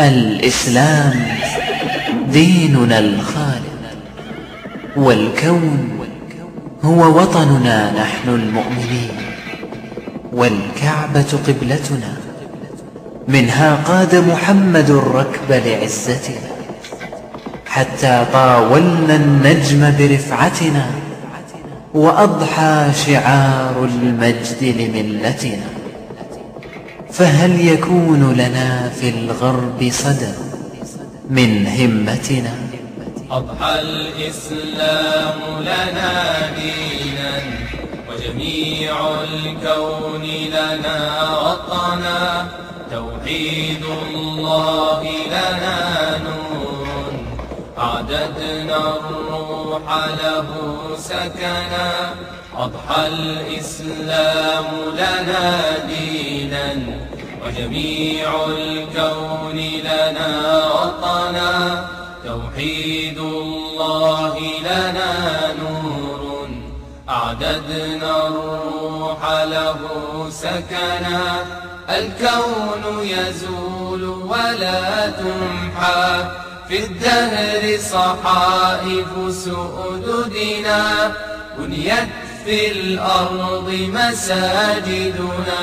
الإسلام ديننا الخالد والكون هو وطننا نحن المؤمنين والكعبة قبلتنا منها قاد محمد الركب لعزتنا حتى طاولنا النجم برفعتنا وأضحى شعار المجد لملتنا فهل يكون لنا في الغرب صدى من همتنا؟ أضحى الإسلام لنا دينا وجميع الكون لنا وطنا. توحيد الله لنا نور أعددنا الروح له سكنا. أضحى الإسلام لنا دينا وجميع الكون لنا وطنا. توحيد الله لنا نور. أعددنا الروح له سكنا. الكون يزول ولا تمحى. في الدهر صحائف سؤددنا. بنيت في الأرض مساجدنا.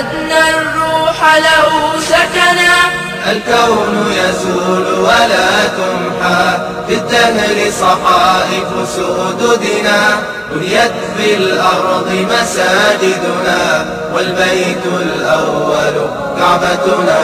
أعددنا الروح له سكنا. الكون يزول ولا تمحى. في الدهر صحائف سؤددنا بنيت في الأرض مساجدنا. والبيت الأول كعبتنا.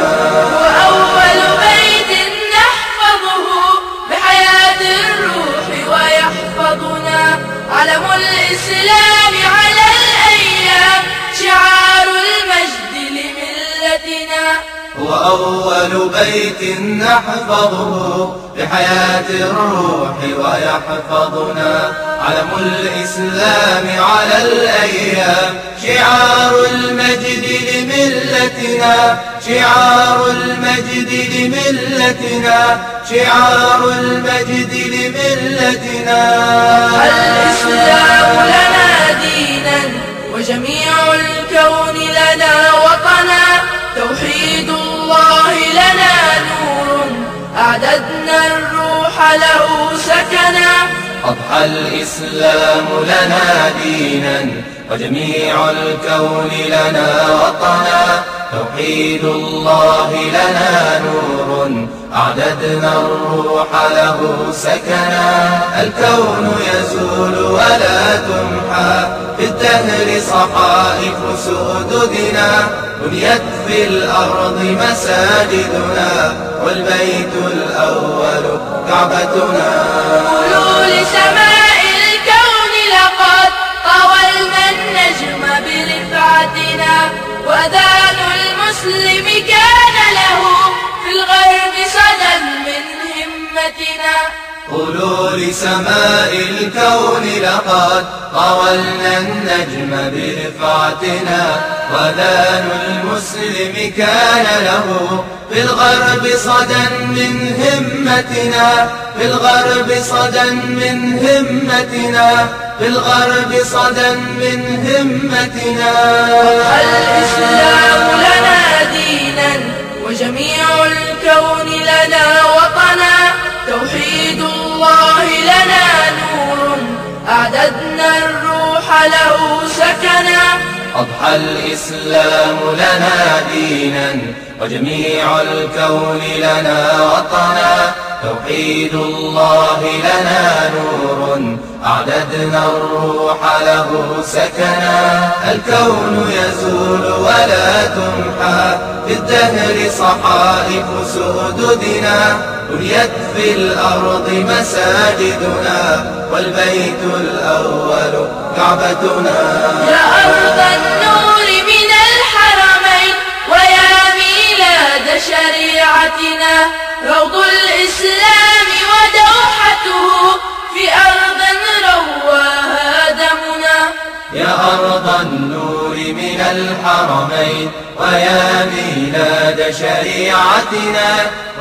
بيت نحفظه بحياة الروح ويحفظنا. علم الإسلام على الأيام شعار المجد لملتنا. شعار المجد لملتنا. شعار المجد لملتنا. الإسلام لنا دينا وجميع الكون لنا وطنا. توحيد له سكنا. أضحى الإسلام لنا دينا وجميع الكون لنا وطنا. توحيد الله لنا نور أعددنا الروح له سكنا. الكون يزول ولا تمحى في الدهر صحائف سؤددنا. بنيت في الأرض مساجدنا. والبيت الأول كعبتنا. قولوا لسماء الكون لقد طولنا النجم برفعتنا وأذان المسلم كان له في الغرب صدى من همتنا. قولوا لسماء الكون لقد طولنا النجم برفعتنا وذان المسلم كان له في الغرب صدى من همتنا في الغرب صدى من همتنا في الغرب صدى من همتنا. الإسلام لنا دينا وجميع الكون لنا وطنا توحيد الله لنا نور. أعددنا الروح له سكنا. أضحى الإسلام لنا دينا. وجميع الكون لنا وطنا. توحيد الله لنا نور. أعددنا الروح له سكنا. الكون يزول ولا تمحى. في الدهر صحائف سؤددنا بنيت في الأرض مساجدنا والبيت الأول كعبتنا. يا أرض النور من الحرمين ويا ميلاد شريعتنا روض الإسلام ودوحته الحرمين ويا ميلاد شريعتنا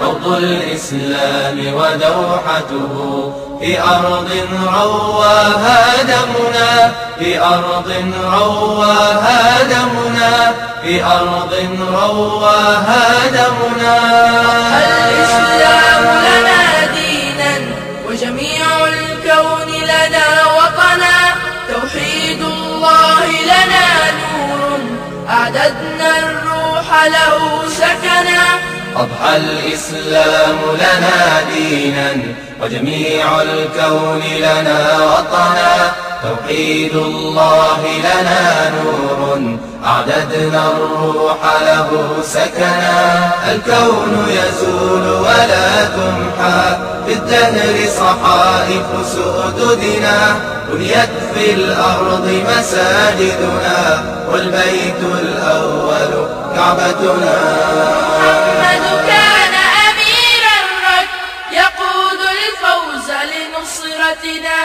روض الإسلام ودوحته في أرض رواها دمنا في أرض رواها دمنا في أرض رواها دمنا الإسلام لنا أعددنا الروح له سكنا. أضحى الإسلام لنا دينا وجميع الكون لنا وطنا. توحيد الله لنا نور أعددنا الروح له سكنا. الكون يزول ولا تمحى. الدهر صحائف سؤددنا بنيت في الأرض مساجدنا والبيت الأول كعبتنا. محمد كان أمير الرك يقود الفوز لنصرتنا.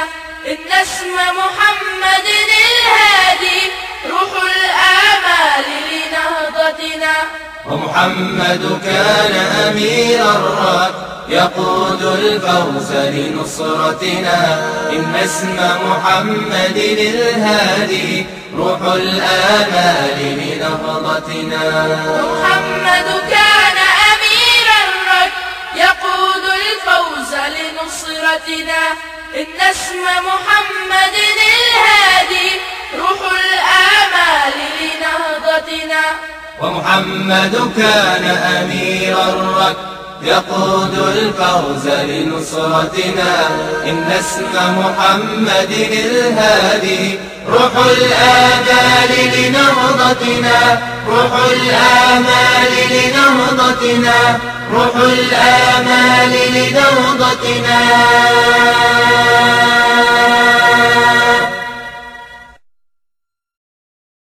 إن اسم محمد الهادي روح الآمال لنهضتنا. ومحمد كان أمير الرك يقود الفوز لنصرتنا. إن اسم محمد الهادي روح الآمال لنهضتنا. محمد كان أمير الرك يقود الفوز لنصرتنا. إن اسم محمد الهادي روح الآمال لنهضتنا. ومحمد كان أمير الرك يقود الفوز لنصرتنا. إن اسم محمد الهادي روح الآمال لنهضتنا. روح الآمال لنهضتنا. روح الآمال لنهضتنا.